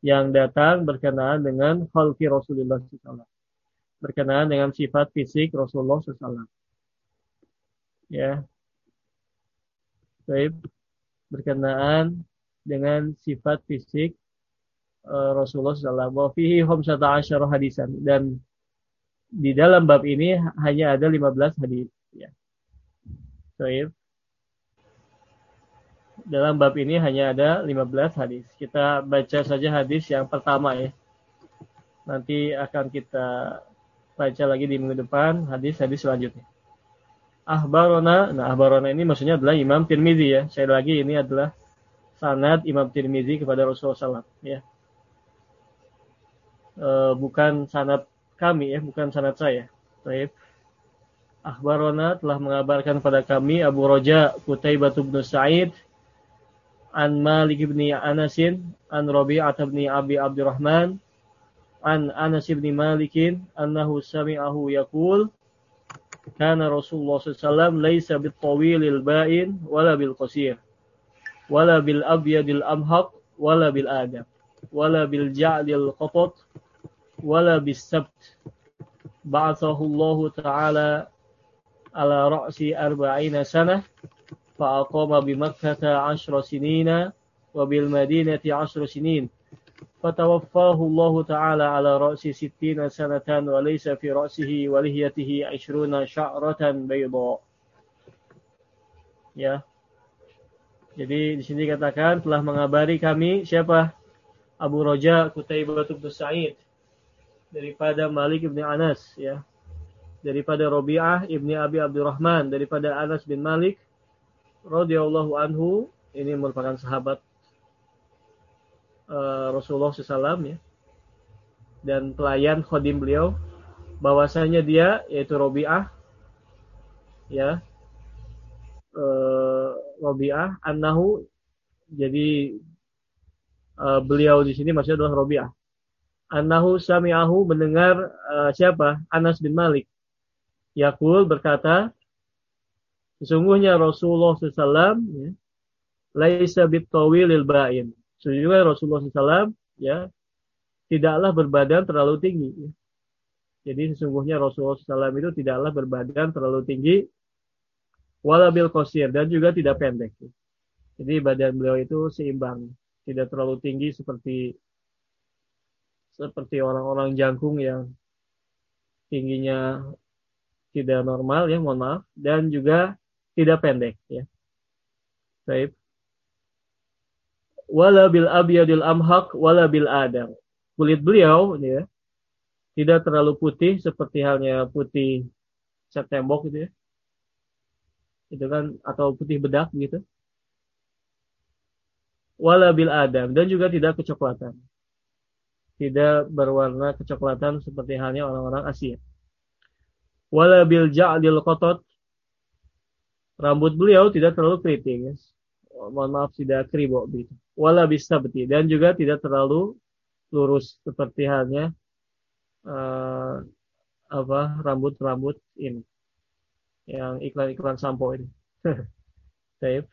yang datang berkenaan dengan halki Rasulullah SAW. Berkenaan dengan sifat fisik Rasulullah SAW. Ya. Baik. Berkenaan dengan sifat fisik uh, Rasulullah SAW. Wa fihi hadisan. Dan di dalam bab ini hanya ada 15 hadis ya. Soif. Dalam bab ini hanya ada 15 hadis. Kita baca saja hadis yang pertama ya. Nanti akan kita baca lagi di minggu depan hadis-hadis selanjutnya. Ahbarona, nah ahbarona ini maksudnya adalah Imam Tirmizi ya. Saya lagi ini adalah sanad Imam Tirmizi kepada Rasulullah SAW ya. E, bukan sanad kami ya, bukan sanad saya. Baik. Akhbarona telah mengabarkan pada kami Abu Roja Qutaibah bin Sa'id an Malik bin Anasin an Rabi'ah bin Abi Abdurrahman an Anas bin Malikin annahu sami'ahu yaqul kana Rasulullah sallallahu laisa tawilil ba'in wala bil qasir wala bil abyadil amhaq wala bil adab wala bil ja'dil qatat ولا بالسبت بعثه الله تعالى على رأس أربعين سنة فأقام بمكة عشر سنين وبالمدينة عشر سنين فتوفاه الله تعالى على رأس ستين سنة وليس في رأسه ولهيته عشرون شعرة بيضاء ya jadi di sini katakan telah mengabari kami siapa Abu Roja Kutaibah bin Sa'id daripada Malik ibn Anas ya. Daripada Robi'ah ibni Abi Abdurrahman daripada Anas bin Malik radhiyallahu anhu ini merupakan sahabat uh, Rasulullah SAW ya. Dan pelayan khodim beliau bahwasanya dia yaitu Robi'ah ya uh, Robi'ah annahu jadi uh, beliau di sini maksudnya adalah Robi'ah Anahu sami'ahu mendengar uh, siapa? Anas bin Malik. Yakul berkata, sesungguhnya Rasulullah SAW ya, laisa bitawilil ba'in. Sesungguhnya Rasulullah SAW ya tidaklah berbadan terlalu tinggi. Ya. Jadi sesungguhnya Rasulullah SAW itu tidaklah berbadan terlalu tinggi walabil kosir dan juga tidak pendek. Ya. Jadi badan beliau itu seimbang, tidak terlalu tinggi seperti seperti orang-orang jangkung yang tingginya tidak normal ya mohon maaf dan juga tidak pendek ya. Baik. Wala bil abyadil amhaq wala bil adam. Kulit beliau ya tidak terlalu putih seperti halnya putih cat gitu ya. Itu kan atau putih bedak gitu. Wala bil adam dan juga tidak kecoklatan. Tidak berwarna kecoklatan seperti halnya orang-orang Asia. Wala bil ja'dil qotot rambut beliau tidak terlalu keriting. Ya. Mohon maaf tidak kribo begitu. Wala bisa beti dan juga tidak terlalu lurus seperti halnya uh, apa rambut-rambut ini yang iklan-iklan sampo ini. Baik.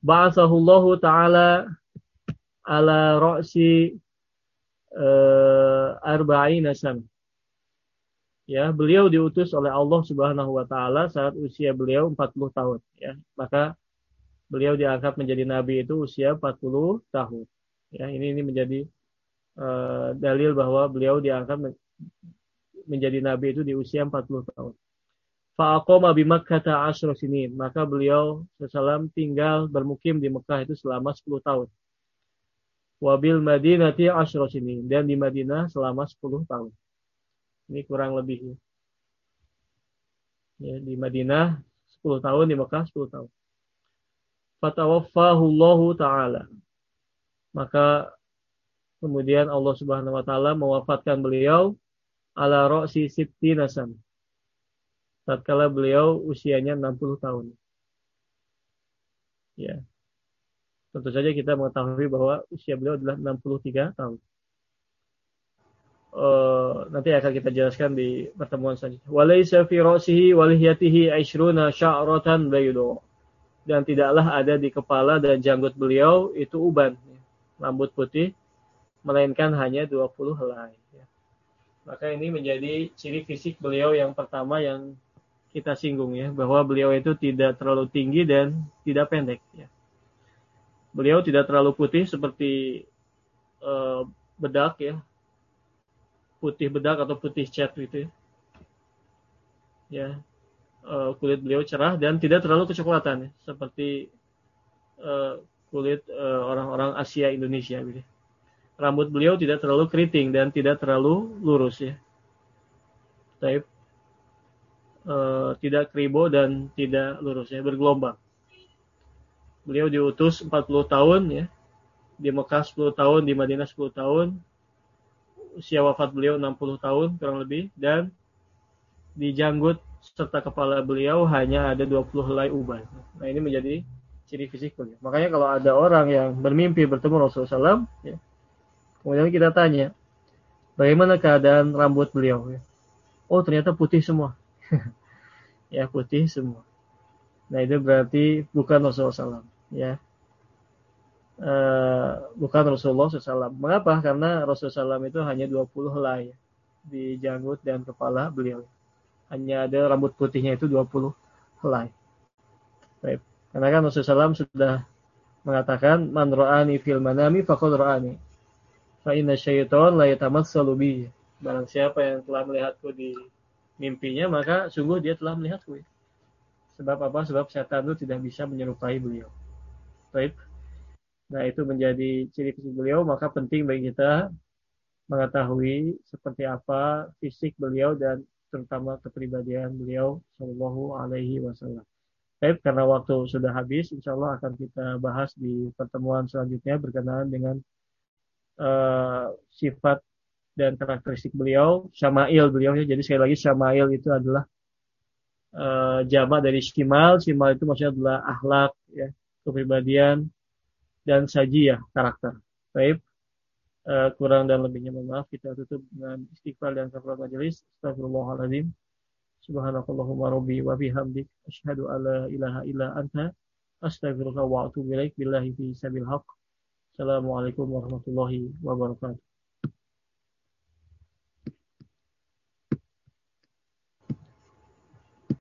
Ba'athahullahu taala ala ra'si arba'ina san. Ya, beliau diutus oleh Allah Subhanahu wa taala saat usia beliau 40 tahun, ya. Maka beliau diangkat menjadi nabi itu usia 40 tahun. Ya, ini ini menjadi uh, dalil bahwa beliau diangkat menjadi nabi itu di usia 40 tahun. Fa'aqama bi Makkah asyra sinin. Maka beliau sallam tinggal bermukim di Mekah itu selama 10 tahun. Wabil Madinati asyra sinin dan di Madinah selama 10 tahun. Ini kurang lebih ya, di Madinah 10 tahun, di Mekah 10 tahun. Fatawaffahu Allah taala. Maka kemudian Allah Subhanahu wa taala mewafatkan beliau ala ro'si sibti nasan. Tatkala beliau usianya 60 tahun. Ya. Tentu saja kita mengetahui bahwa usia beliau adalah 63 tahun. Uh, nanti akan kita jelaskan di pertemuan selanjutnya. Walaysa fi ra'sihi walihiyatihi aishruna sya'ratan baydu. Dan tidaklah ada di kepala dan janggut beliau itu uban, rambut putih, melainkan hanya 20 helai. Maka ini menjadi ciri fisik beliau yang pertama yang kita singgung ya, bahwa beliau itu tidak terlalu tinggi dan tidak pendek ya. Beliau tidak terlalu putih seperti uh, bedak ya, putih bedak atau putih cat gitu ya. ya uh, kulit beliau cerah dan tidak terlalu kecoklatan ya, seperti uh, kulit orang-orang uh, Asia Indonesia gitu rambut beliau tidak terlalu keriting dan tidak terlalu lurus ya. Taib e, tidak kribo dan tidak lurus ya, bergelombang. Beliau diutus 40 tahun ya. Di Mekah 10 tahun, di Madinah 10 tahun. Usia wafat beliau 60 tahun kurang lebih dan di janggut serta kepala beliau hanya ada 20 helai uban. Nah, ini menjadi ciri fisik beliau. Makanya kalau ada orang yang bermimpi bertemu Rasulullah SAW, ya, Kemudian kita tanya, bagaimana keadaan rambut beliau? Oh ternyata putih semua. ya putih semua. Nah itu berarti bukan Rasulullah SAW. Ya. Uh, bukan Rasulullah SAW. Mengapa? Karena Rasulullah SAW itu hanya 20 helai di janggut dan kepala beliau. Hanya ada rambut putihnya itu 20 helai. Baik. Karena kan Rasulullah SAW sudah mengatakan man ra'ani fil manami faqad ra'ani fa syaiton la yatamassalu bi. Barang siapa yang telah melihatku di mimpinya, maka sungguh dia telah melihatku. Sebab apa? Sebab setan itu tidak bisa menyerupai beliau. Baik. Nah, itu menjadi ciri fisik beliau, maka penting bagi kita mengetahui seperti apa fisik beliau dan terutama kepribadian beliau Shallallahu Alaihi Wasallam. Baik, karena waktu sudah habis, insya Allah akan kita bahas di pertemuan selanjutnya berkenaan dengan uh, sifat dan karakteristik beliau, syama'il beliau ya. Jadi sekali lagi syama'il itu adalah uh, jama dari shimal, shimal itu maksudnya adalah akhlak ya, kepribadian dan saji ya karakter. Baik. Uh, kurang dan lebihnya mohon maaf kita tutup dengan istighfar dan kafar majelis. Astagfirullahaladzim. Subhanakallahumma rabbi wa bihamdik alla ilaha illa anta astaghfiruka wa atubu ilaik billahi fi sabil haqq. Assalamualaikum warahmatullahi wabarakatuh.